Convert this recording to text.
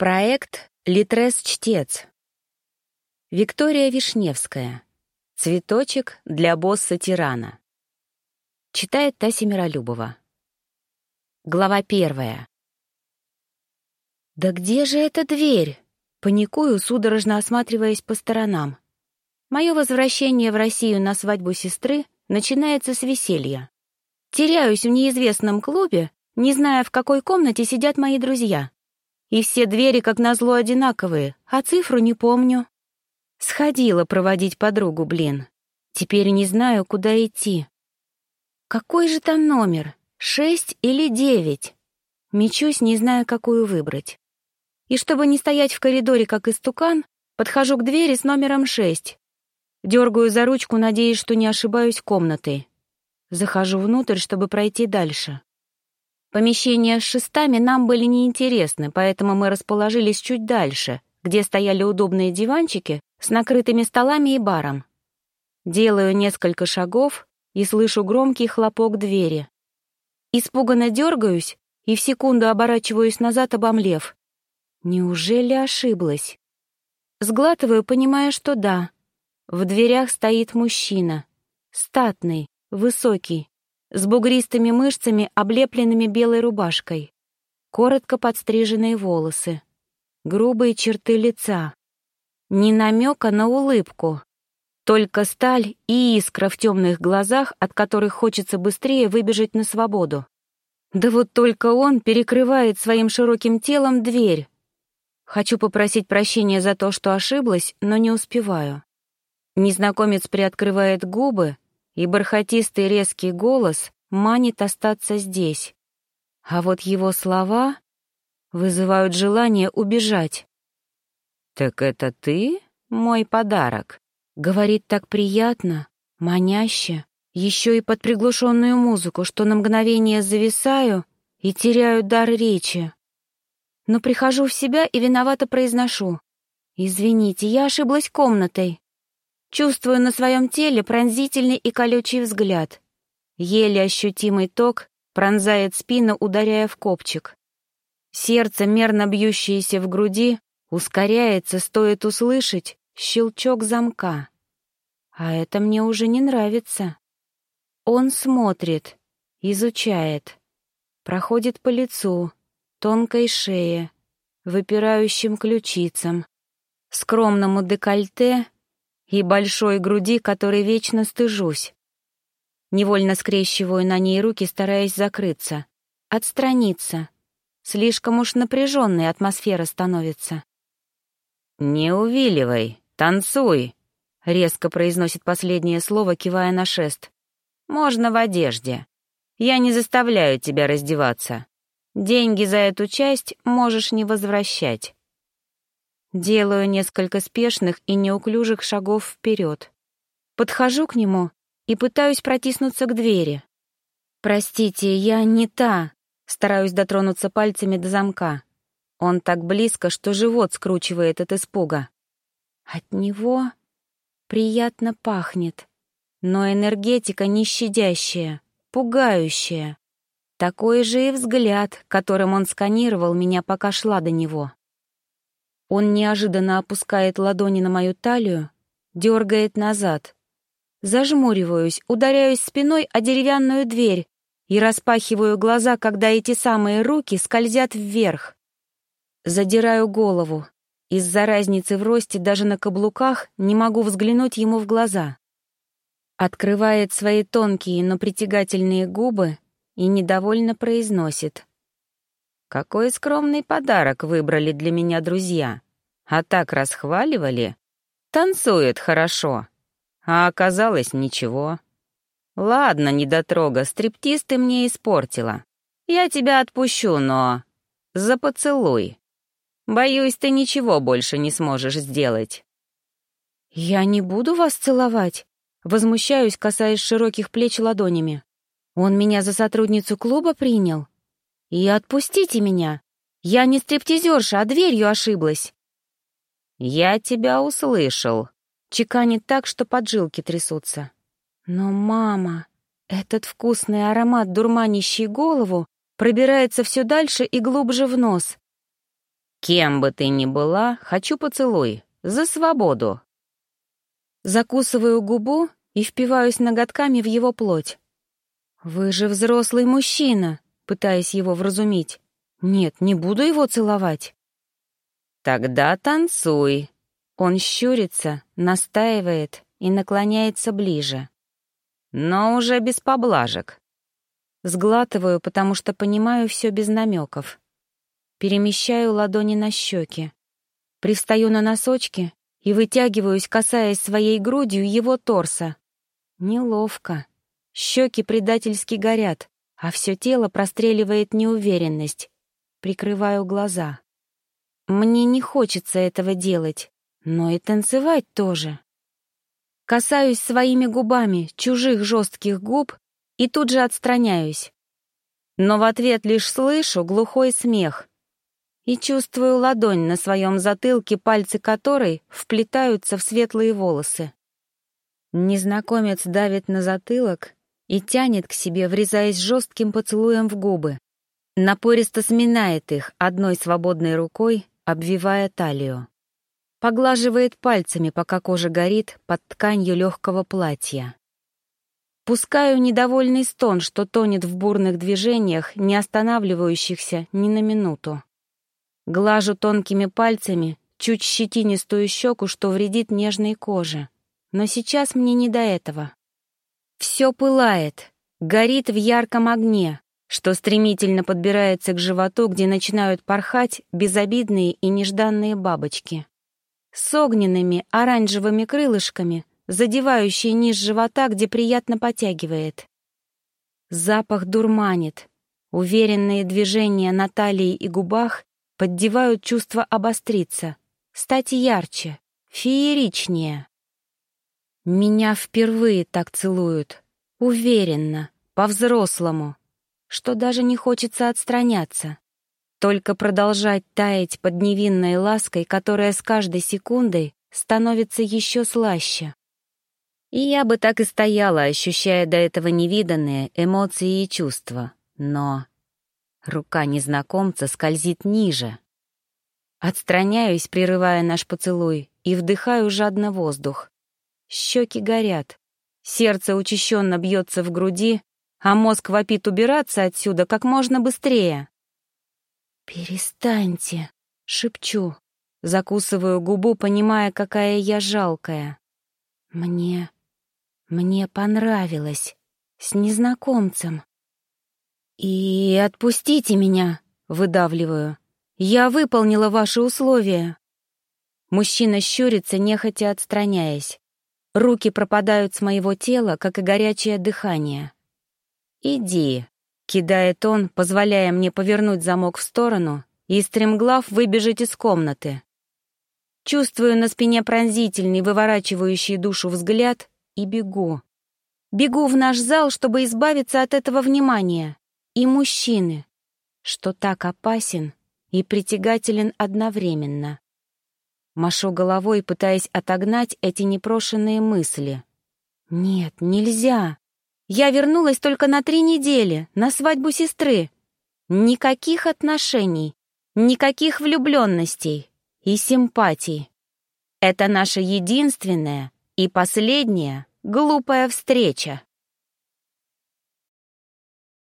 Проект «Литрес-чтец». Виктория Вишневская. «Цветочек для босса-тирана». Читает Тася Миролюбова. Глава первая. «Да где же эта дверь?» Паникую, судорожно осматриваясь по сторонам. Мое возвращение в Россию на свадьбу сестры начинается с веселья. Теряюсь в неизвестном клубе, не зная, в какой комнате сидят мои друзья. И все двери, как назло, одинаковые, а цифру не помню. Сходила проводить подругу, блин. Теперь не знаю, куда идти. Какой же там номер? Шесть или девять? Мечусь, не знаю, какую выбрать. И чтобы не стоять в коридоре, как истукан, подхожу к двери с номером шесть. Дергаю за ручку, надеясь, что не ошибаюсь комнатой. Захожу внутрь, чтобы пройти дальше. Помещения с шестами нам были неинтересны, поэтому мы расположились чуть дальше, где стояли удобные диванчики с накрытыми столами и баром. Делаю несколько шагов и слышу громкий хлопок двери. Испуганно дергаюсь и в секунду оборачиваюсь назад, обомлев. Неужели ошиблась? Сглатываю, понимая, что да. В дверях стоит мужчина. Статный, высокий, с бугристыми мышцами, облепленными белой рубашкой, коротко подстриженные волосы, грубые черты лица, ни намека на улыбку, только сталь и искра в темных глазах, от которых хочется быстрее выбежать на свободу. Да вот только он перекрывает своим широким телом дверь. Хочу попросить прощения за то, что ошиблась, но не успеваю. Незнакомец приоткрывает губы, и бархатистый резкий голос манит остаться здесь. А вот его слова вызывают желание убежать. «Так это ты, мой подарок?» Говорит так приятно, маняще, еще и под приглушенную музыку, что на мгновение зависаю и теряю дар речи. Но прихожу в себя и виновато произношу. «Извините, я ошиблась комнатой». Чувствую на своем теле пронзительный и колючий взгляд. Еле ощутимый ток пронзает спину, ударяя в копчик. Сердце, мерно бьющееся в груди, ускоряется, стоит услышать щелчок замка. А это мне уже не нравится. Он смотрит, изучает, проходит по лицу, тонкой шее, выпирающим ключицам, скромному декольте и большой груди, которой вечно стыжусь. Невольно скрещиваю на ней руки, стараясь закрыться, отстраниться. Слишком уж напряженной атмосфера становится. «Не увиливай, танцуй», — резко произносит последнее слово, кивая на шест. «Можно в одежде. Я не заставляю тебя раздеваться. Деньги за эту часть можешь не возвращать». Делаю несколько спешных и неуклюжих шагов вперед. Подхожу к нему и пытаюсь протиснуться к двери. «Простите, я не та», — стараюсь дотронуться пальцами до замка. Он так близко, что живот скручивает от испуга. От него приятно пахнет, но энергетика не щадящая, пугающая. Такой же и взгляд, которым он сканировал меня, пока шла до него. Он неожиданно опускает ладони на мою талию, дергает назад. Зажмуриваюсь, ударяюсь спиной о деревянную дверь и распахиваю глаза, когда эти самые руки скользят вверх. Задираю голову. Из-за разницы в росте даже на каблуках не могу взглянуть ему в глаза. Открывает свои тонкие, но притягательные губы и недовольно произносит. Какой скромный подарок выбрали для меня друзья. А так расхваливали. Танцует хорошо. А оказалось ничего. Ладно, недотрога, стриптиз ты мне испортила. Я тебя отпущу, но... За поцелуй. Боюсь, ты ничего больше не сможешь сделать. Я не буду вас целовать. Возмущаюсь, касаясь широких плеч ладонями. Он меня за сотрудницу клуба принял. И отпустите меня. Я не стриптизерша, а дверью ошиблась. Я тебя услышал. Чеканит так, что поджилки трясутся. Но, мама, этот вкусный аромат, дурманящий голову, пробирается все дальше и глубже в нос. Кем бы ты ни была, хочу поцелуй. За свободу. Закусываю губу и впиваюсь ноготками в его плоть. «Вы же взрослый мужчина», пытаясь его вразумить. «Нет, не буду его целовать». «Тогда танцуй». Он щурится, настаивает и наклоняется ближе. Но уже без поблажек. Сглатываю, потому что понимаю все без намеков. Перемещаю ладони на щеки. Пристаю на носочки и вытягиваюсь, касаясь своей грудью его торса. Неловко. Щеки предательски горят, а все тело простреливает неуверенность. Прикрываю глаза. Мне не хочется этого делать, но и танцевать тоже. Касаюсь своими губами чужих жестких губ и тут же отстраняюсь. Но в ответ лишь слышу глухой смех и чувствую ладонь на своем затылке, пальцы которой вплетаются в светлые волосы. Незнакомец давит на затылок и тянет к себе, врезаясь жестким поцелуем в губы. Напористо сминает их одной свободной рукой, обвивая талию. Поглаживает пальцами, пока кожа горит под тканью легкого платья. Пускаю недовольный стон, что тонет в бурных движениях, не останавливающихся ни на минуту. Глажу тонкими пальцами чуть щетинистую щеку, что вредит нежной коже. Но сейчас мне не до этого. Все пылает, горит в ярком огне, что стремительно подбирается к животу, где начинают порхать безобидные и нежданные бабочки. С огненными оранжевыми крылышками, задевающие низ живота, где приятно потягивает. Запах дурманит, уверенные движения на талии и губах поддевают чувство обостриться, стать ярче, фееричнее. Меня впервые так целуют, уверенно, по-взрослому, что даже не хочется отстраняться, только продолжать таять под невинной лаской, которая с каждой секундой становится еще слаще. И я бы так и стояла, ощущая до этого невиданные эмоции и чувства, но Рука незнакомца скользит ниже. Отстраняюсь, прерывая наш поцелуй, и вдыхаю жадно воздух. Щеки горят. Сердце учащенно бьется в груди, а мозг вопит убираться отсюда как можно быстрее. «Перестаньте», — шепчу, закусываю губу, понимая, какая я жалкая. «Мне... мне понравилось. С незнакомцем». «И отпустите меня», — выдавливаю. «Я выполнила ваши условия». Мужчина щурится, нехотя отстраняясь. Руки пропадают с моего тела, как и горячее дыхание. «Иди», — кидает он, позволяя мне повернуть замок в сторону и стремглав выбежать из комнаты. Чувствую на спине пронзительный, выворачивающий душу взгляд и бегу. Бегу в наш зал, чтобы избавиться от этого внимания и мужчины, что так опасен и притягателен одновременно. Машу головой, пытаясь отогнать эти непрошенные мысли. «Нет, нельзя. Я вернулась только на три недели, на свадьбу сестры. Никаких отношений, никаких влюбленностей и симпатий. Это наша единственная и последняя глупая встреча».